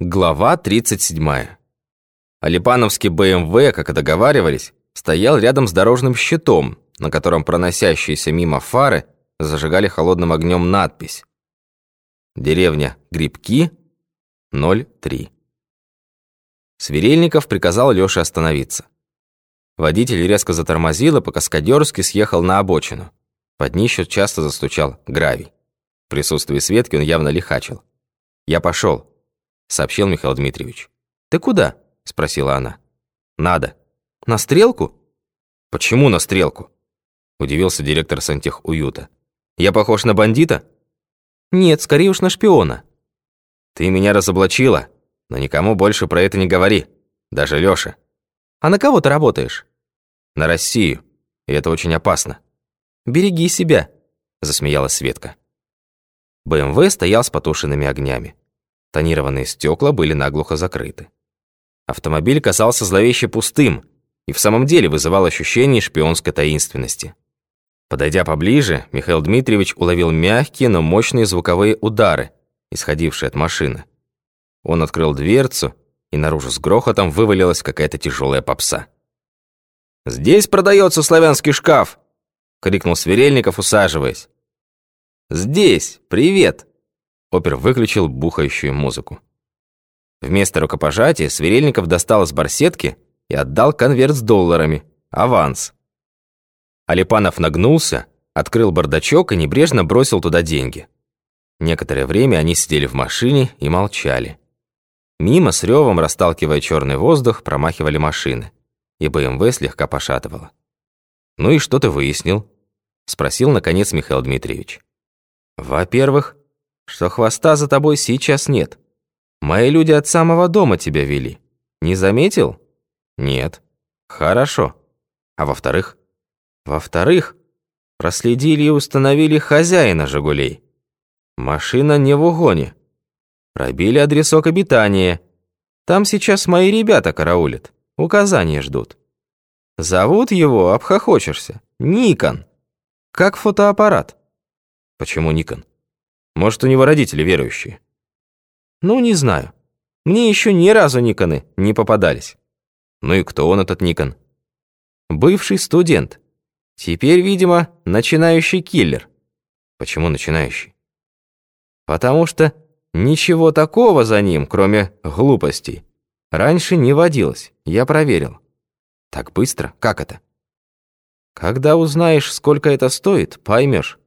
Глава 37. Алипановский БМВ, как и договаривались, стоял рядом с дорожным щитом, на котором проносящиеся мимо фары зажигали холодным огнем надпись «Деревня Грибки, 03». Сверельников приказал Лёше остановиться. Водитель резко затормозил и по-каскадерски съехал на обочину. Под днищу часто застучал гравий. В присутствии Светки он явно лихачил. «Я пошел», — сообщил Михаил Дмитриевич. «Ты куда?» — спросила она. «Надо». «На стрелку?» «Почему на стрелку?» — удивился директор сантехуюта. «Я похож на бандита?» «Нет, скорее уж на шпиона». «Ты меня разоблачила, но никому больше про это не говори, даже Лёше». «А на кого ты работаешь?» «На Россию, и это очень опасно». «Береги себя», — засмеялась Светка. БМВ стоял с потушенными огнями. Тонированные стекла были наглухо закрыты. Автомобиль казался зловеще пустым и в самом деле вызывал ощущение шпионской таинственности. Подойдя поближе, Михаил Дмитриевич уловил мягкие, но мощные звуковые удары, исходившие от машины. Он открыл дверцу, и наружу с грохотом вывалилась какая-то тяжелая попса. «Здесь продается славянский шкаф!» — крикнул Сверельников, усаживаясь. «Здесь! Привет!» Опер выключил бухающую музыку. Вместо рукопожатия Сверельников достал из барсетки и отдал конверт с долларами. Аванс. Алипанов нагнулся, открыл бардачок и небрежно бросил туда деньги. Некоторое время они сидели в машине и молчали. Мимо с ревом, расталкивая черный воздух, промахивали машины, и БМВ слегка пошатывало. «Ну и что ты выяснил?» — спросил, наконец, Михаил Дмитриевич. «Во-первых, что хвоста за тобой сейчас нет. Мои люди от самого дома тебя вели. Не заметил? Нет. Хорошо. А во-вторых? Во-вторых, проследили и установили хозяина «Жигулей». Машина не в угоне. Пробили адресок обитания. Там сейчас мои ребята караулят. Указания ждут. Зовут его, обхохочешься, Никон. Как фотоаппарат. Почему Никон? Может, у него родители верующие? Ну, не знаю. Мне еще ни разу Никоны не попадались. Ну и кто он, этот Никон? Бывший студент. Теперь, видимо, начинающий киллер. Почему начинающий? Потому что ничего такого за ним, кроме глупостей, раньше не водилось. Я проверил. Так быстро? Как это? Когда узнаешь, сколько это стоит, поймешь.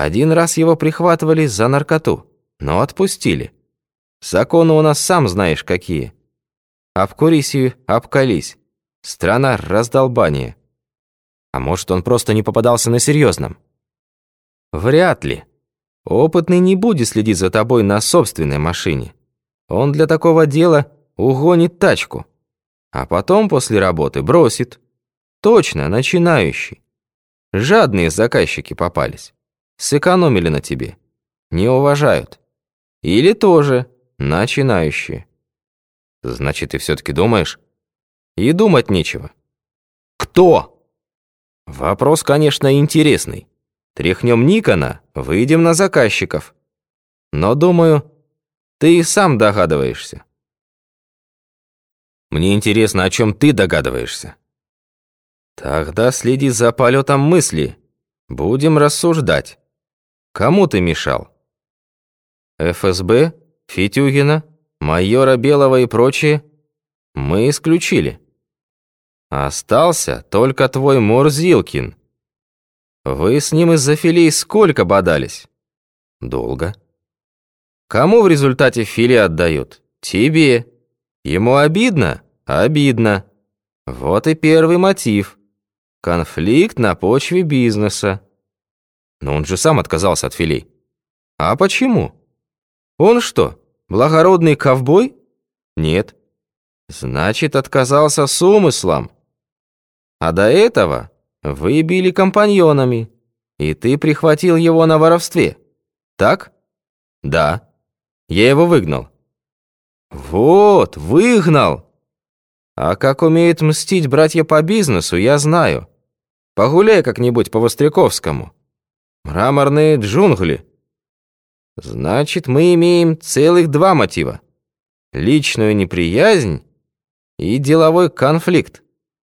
Один раз его прихватывали за наркоту, но отпустили. Законы у нас сам знаешь какие. Обкурись и обкались. Страна раздолбания. А может, он просто не попадался на серьезном? Вряд ли. Опытный не будет следить за тобой на собственной машине. Он для такого дела угонит тачку. А потом после работы бросит. Точно, начинающий. Жадные заказчики попались сэкономили на тебе. Не уважают. Или тоже начинающие. Значит, ты все-таки думаешь? И думать нечего. Кто? Вопрос, конечно, интересный. Тряхнем Никона, выйдем на заказчиков. Но, думаю, ты и сам догадываешься. Мне интересно, о чем ты догадываешься. Тогда следи за полетом мысли. Будем рассуждать. Кому ты мешал? ФСБ, Фитюгина, майора Белого и прочие мы исключили. Остался только твой Мурзилкин. Вы с ним из-за филей сколько бодались? Долго. Кому в результате фили отдают? Тебе. Ему обидно? Обидно. Вот и первый мотив. Конфликт на почве бизнеса. Но он же сам отказался от филей. А почему? Он что, благородный ковбой? Нет. Значит, отказался с умыслом. А до этого вы били компаньонами, и ты прихватил его на воровстве. Так? Да. Я его выгнал. Вот, выгнал. А как умеют мстить братья по бизнесу, я знаю. Погуляй как-нибудь по Востряковскому. Мраморные джунгли. Значит, мы имеем целых два мотива. личную неприязнь и деловой конфликт.